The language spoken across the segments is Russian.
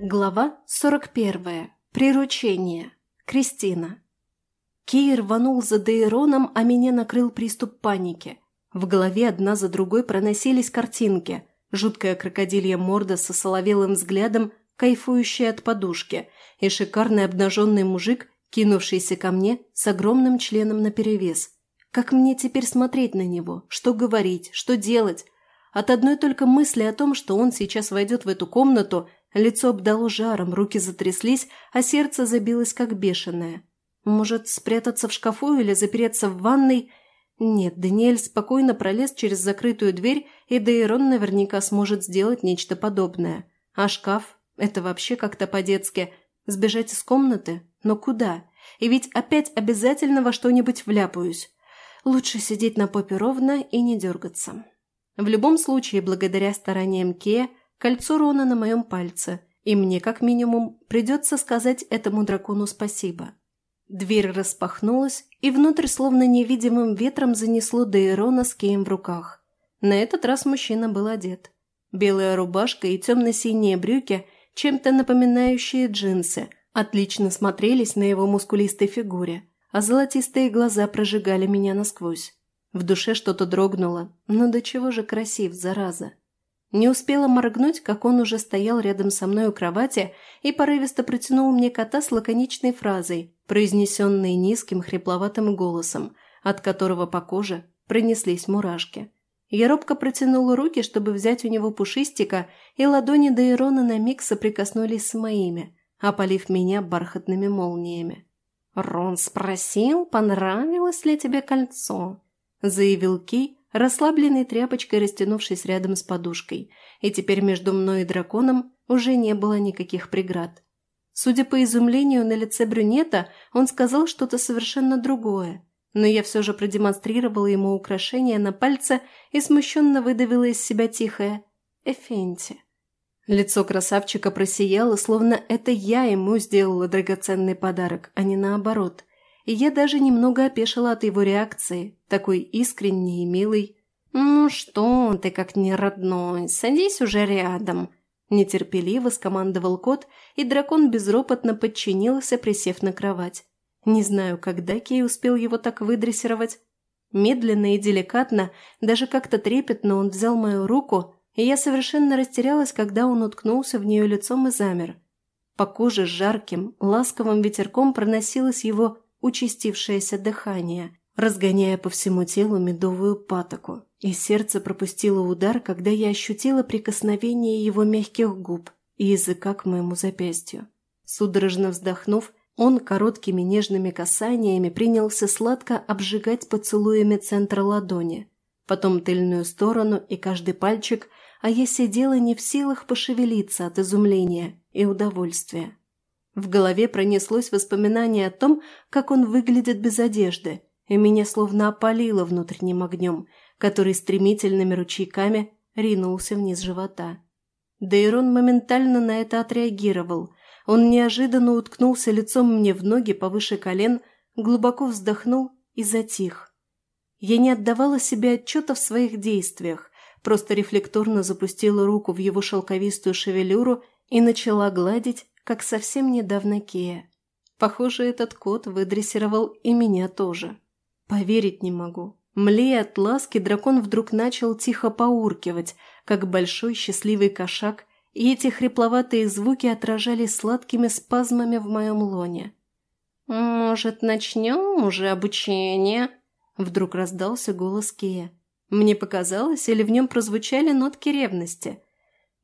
Глава 41. Приручение. Кристина. Кей рванул за Дейроном, а меня накрыл приступ паники. В голове одна за другой проносились картинки. Жуткая крокодилья морда со соловелым взглядом, кайфующая от подушки, и шикарный обнаженный мужик, кинувшийся ко мне с огромным членом наперевес. Как мне теперь смотреть на него? Что говорить? Что делать? От одной только мысли о том, что он сейчас войдет в эту комнату – Лицо обдало жаром, руки затряслись, а сердце забилось как бешеное. Может, спрятаться в шкафу или запереться в ванной? Нет, Даниэль спокойно пролез через закрытую дверь, и Дейрон наверняка сможет сделать нечто подобное. А шкаф? Это вообще как-то по-детски. Сбежать из комнаты? Но куда? И ведь опять обязательно во что-нибудь вляпаюсь. Лучше сидеть на попе ровно и не дергаться. В любом случае, благодаря стараниям Кея, Кольцо Рона на моем пальце, и мне, как минимум, придется сказать этому дракону спасибо. Дверь распахнулась, и внутрь словно невидимым ветром занесло Дейрона с Кеем в руках. На этот раз мужчина был одет. Белая рубашка и темно-синие брюки, чем-то напоминающие джинсы, отлично смотрелись на его мускулистой фигуре, а золотистые глаза прожигали меня насквозь. В душе что-то дрогнуло, но до чего же красив, зараза. Не успела моргнуть, как он уже стоял рядом со мной у кровати и порывисто протянул мне кота с лаконичной фразой, произнесенной низким хрипловатым голосом, от которого по коже пронеслись мурашки. Я робко протянула руки, чтобы взять у него пушистика, и ладони Дейрона на миг соприкоснулись с моими, опалив меня бархатными молниями. «Рон спросил, понравилось ли тебе кольцо?» – заявил Кей, расслабленной тряпочкой растянувшись рядом с подушкой, и теперь между мной и драконом уже не было никаких преград. Судя по изумлению на лице брюнета, он сказал что-то совершенно другое, но я все же продемонстрировала ему украшение на пальце и смущенно выдавила из себя тихое «Эфенти». Лицо красавчика просияло, словно это я ему сделала драгоценный подарок, а не наоборот и я даже немного опешила от его реакции, такой искренней и милой. «Ну что ты, как не родной, садись уже рядом», – нетерпеливо скомандовал кот, и дракон безропотно подчинился, присев на кровать. Не знаю, когда Кей успел его так выдрессировать. Медленно и деликатно, даже как-то трепетно он взял мою руку, и я совершенно растерялась, когда он уткнулся в нее лицом и замер. По коже жарким, ласковым ветерком проносилось его участившееся дыхание, разгоняя по всему телу медовую патоку, и сердце пропустило удар, когда я ощутила прикосновение его мягких губ и языка к моему запястью. Судорожно вздохнув, он короткими нежными касаниями принялся сладко обжигать поцелуями центра ладони, потом тыльную сторону и каждый пальчик, а я сидела не в силах пошевелиться от изумления и удовольствия. В голове пронеслось воспоминание о том, как он выглядит без одежды, и меня словно опалило внутренним огнем, который стремительными ручейками ринулся вниз живота. Дейрон моментально на это отреагировал. Он неожиданно уткнулся лицом мне в ноги повыше колен, глубоко вздохнул и затих. Я не отдавала себе отчета в своих действиях, просто рефлекторно запустила руку в его шелковистую шевелюру и начала гладить как совсем недавно Кея. Похоже, этот кот выдрессировал и меня тоже. Поверить не могу. Млея от ласки, дракон вдруг начал тихо поуркивать, как большой счастливый кошак, и эти хрипловатые звуки отражались сладкими спазмами в моем лоне. «Может, начнем уже обучение?» Вдруг раздался голос Кея. Мне показалось, или в нем прозвучали нотки ревности.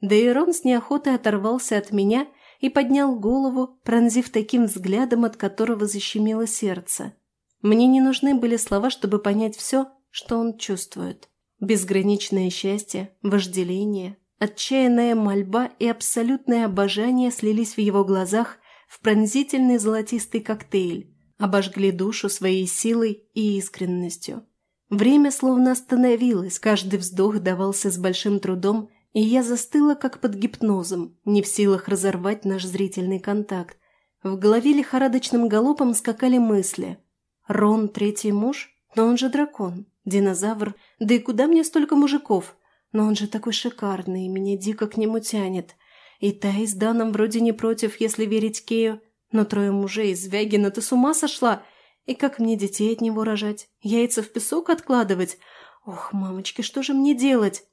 Дейрон с неохотой оторвался от меня и поднял голову, пронзив таким взглядом, от которого защемило сердце. Мне не нужны были слова, чтобы понять все, что он чувствует. Безграничное счастье, вожделение, отчаянная мольба и абсолютное обожание слились в его глазах в пронзительный золотистый коктейль, обожгли душу своей силой и искренностью. Время словно остановилось, каждый вздох давался с большим трудом и я застыла как под гипнозом, не в силах разорвать наш зрительный контакт. В голове лихорадочным галопом скакали мысли. Рон – третий муж? Но он же дракон, динозавр. Да и куда мне столько мужиков? Но он же такой шикарный, меня дико к нему тянет. И Тай с Даном вроде не против, если верить Кею. Но трое мужей из Вягина, ты с ума сошла? И как мне детей от него рожать? Яйца в песок откладывать? Ох, мамочки, что же мне делать?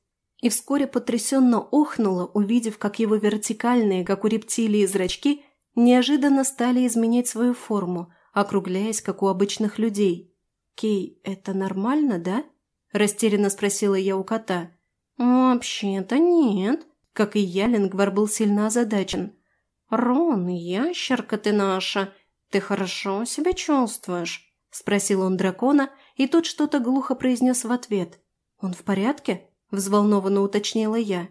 И вскоре потрясенно охнула, увидев, как его вертикальные, как у рептилии, зрачки неожиданно стали изменять свою форму, округляясь, как у обычных людей. «Кей, это нормально, да?» – растерянно спросила я у кота. «Вообще-то нет», – как и я, Лингвар был сильно озадачен. «Рон, ящерка ты наша, ты хорошо себя чувствуешь?» – спросил он дракона, и тот что-то глухо произнес в ответ. «Он в порядке?» – взволнованно уточнила я.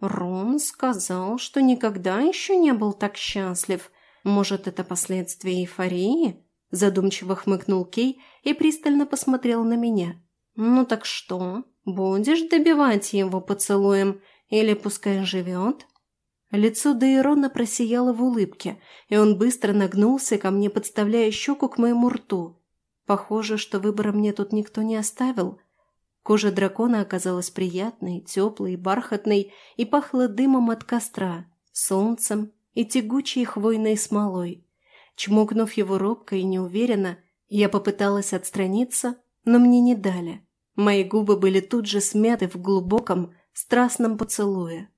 «Рон сказал, что никогда еще не был так счастлив. Может, это последствия эйфории?» Задумчиво хмыкнул Кей и пристально посмотрел на меня. «Ну так что, будешь добивать его поцелуем или пускай живет?» Лицо Дейрона просияло в улыбке, и он быстро нагнулся ко мне, подставляя щеку к моему рту. Похоже, что выбора мне тут никто не оставил. Кожа дракона оказалась приятной, теплой, бархатной и пахла дымом от костра, солнцем и тягучей хвойной смолой. Чмокнув его робко и неуверенно, я попыталась отстраниться, но мне не дали. Мои губы были тут же смяты в глубоком, страстном поцелуе.